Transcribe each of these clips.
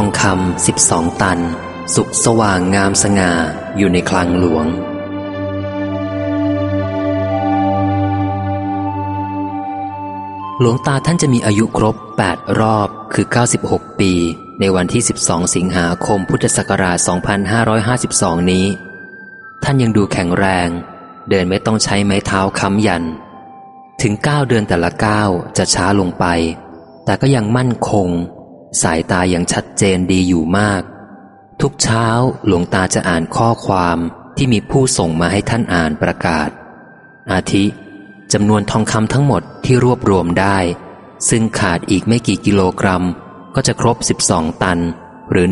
องคำสิบสองตัน สุกสว่างงามสง่าอยู่ในคลังหลวง หลวงตาท่านจะมีอายุครบ 8 รอบคือ 96 ปี ในวันที่ 12 สิงหาคมพุทธศักราช 2552 นี้ ท่านยังดูแข็งแรง เดินไม่ต้องใช้ไม้เท้าค้ำยัน ถึง 9 เดือนแต่ละก้าจะช้าลงไป แต่ก็ยังมั่นคง สายตาอยังชัดเจนดีอยู่มาก ทุกเช้าหลวงตาจะอ่านข้อความที่มีผู้ส่งมาให้ท่านอ่านประกาศ อาทิจำนวนทองคำทั้งหมดที่รวบรวมได้ ซึ่งขาดอีกไม่กี่กิโลกรัม ก็จะครบ 12 ตัน หรือ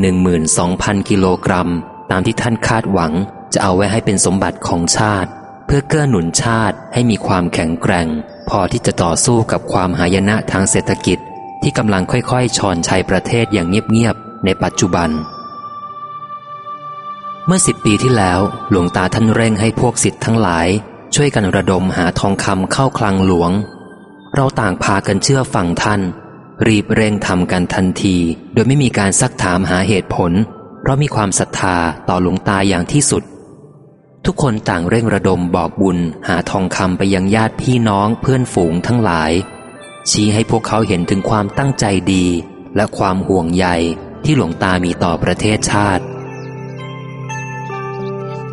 12,000 กิโลกรัม ตามที่ท่านคาดหวังจะเอาไว้ให้เป็นสมบัติของชาติ เพื่อเกื้อหนุนชาติให้มีความแข็งแกร่ง พอที่จะต่อสู้กับความหายนะทางเศรษฐกิจ ที่กำลังค่อยๆชอนชัยประเทศอย่างเงียบๆในปัจจุบัน เมื่อสิบปีที่แล้วหลวงตาท่านเร่งให้พวกสิทธิ์ทั้งหลาย ช่วยกันระดมหาทองคำเข้าคลังหลวง เราต่างพากันเชื่อฟังท่าน รีบเร่งทำกันทันที โดยไม่มีการซักถามหาเหตุผล เพราะมีความศรัทธาต่อหลวงตาอย่างที่สุด ทุกคนต่างเร่งระดมบอกบุญหาทองคำไปยังญาติพี่น้องเพื่อนฝูงทั้งหลาย ชี้ให้พวกเขาเห็นถึงความตั้งใจดี และความห่วงใยที่หลวงตามีต่อประเทศชาติ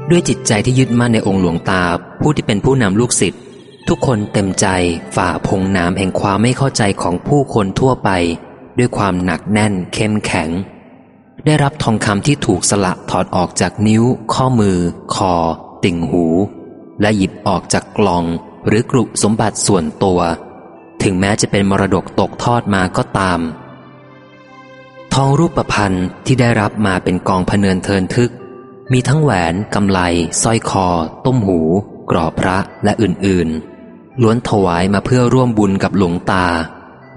ด้วยจิตใจที่ยึดมั่นในองค์หลวงตาผู้ที่เป็นผู้นำลูกศิษย์ทุกคนเต็มใจฝ่าพงน้ำแห่งความไม่เข้าใจของผู้คนทั่วไป ด้วยความหนักแน่นเข้มแข็ง ได้รับทองคำที่ถูกสละถอดออกจากนิ้ว ข้อมือ คอ ติ่งหู และหยิบออกจากกล่องหรือกรุสมบัติส่วนตัว ถึงแม้จะเป็นมรดกตกทอดมาก็ตาม ทองรูปประพันธ์ที่ได้รับมาเป็นกองพเนินเทินทึก มีทั้งแหวนกำไลสร้อยคอ ต้มหู กรอบพระและอื่นๆ ล้วนถวายมาเพื่อร่วมบุญกับหลวงตา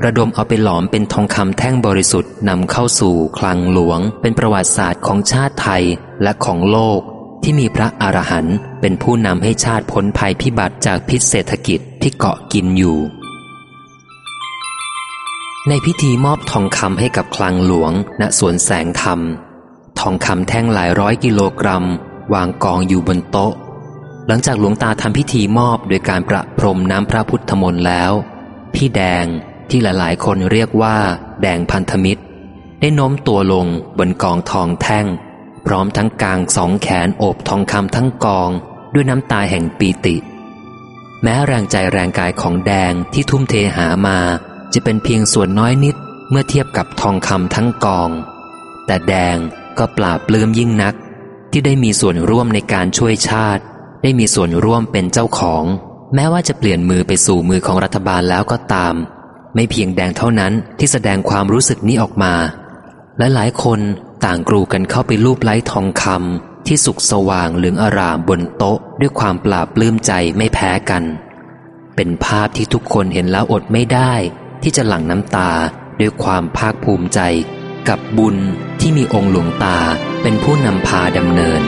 ระดมเอาไปหลอมเป็นทองคำแท่งบริสุทธิ์นำเข้าสู่คลังหลวง เป็นประวัติศาสตร์ของชาติไทยและของโลกที่มีพระอรหันต์เป็นผู้นำให้ชาติพ้นภัยพิบัติจากพิษเศรษฐกิจที่เกาะกินอยู่ ในพิธีมอบทองคำให้กับคลังหลวง ณสวนแสงธรรม ทองคำแท่งหลายร้อยกิโลกรัม วางกองอยู่บนโต๊ะ หลังจากหลวงตาทำพิธีมอบโดยการประพรมน้ำพระพุทธมนต์แล้ว พี่แดงที่หลายๆ คนเรียกว่า แดงพันธมิตร ได้โน้มตัวลงบนกองทองแท่ง พร้อมทั้งกางสองแขนโอบทองคำทั้งกองด้วยน้ำตาแห่งปีติ แม้แรงใจแรงกายของแดงที่ทุ่มเทหามา จะเป็นเพียงส่วนน้อยนิดเมื่อเทียบกับทองคำทั้งกอง แต่แดงก็ปราบปลื้มยิ่งนัก ที่ได้มีส่วนร่วมในการช่วยชาติ ได้มีส่วนร่วมเป็นเจ้าของ แม้ว่าจะเปลี่ยนมือไปสู่มือของรัฐบาลแล้วก็ตาม ไม่เพียงแดงเท่านั้นที่แสดงความรู้สึกนี้ออกมา และหลายคนต่างกรูกันเข้าไปรูปไล้ทองคำที่สุกสว่างเหลืองอารามบนโต๊ะ ด้วยความปราบปลื้มใจไม่แพ้กัน เป็นภาพที่ทุกคนเห็นแล้วอดไม่ได้ ที่จะหลั่งน้ำตาด้วยความภาคภูมิใจ กับบุญที่มีองค์หลวงตาเป็นผู้นำพาดำเนิน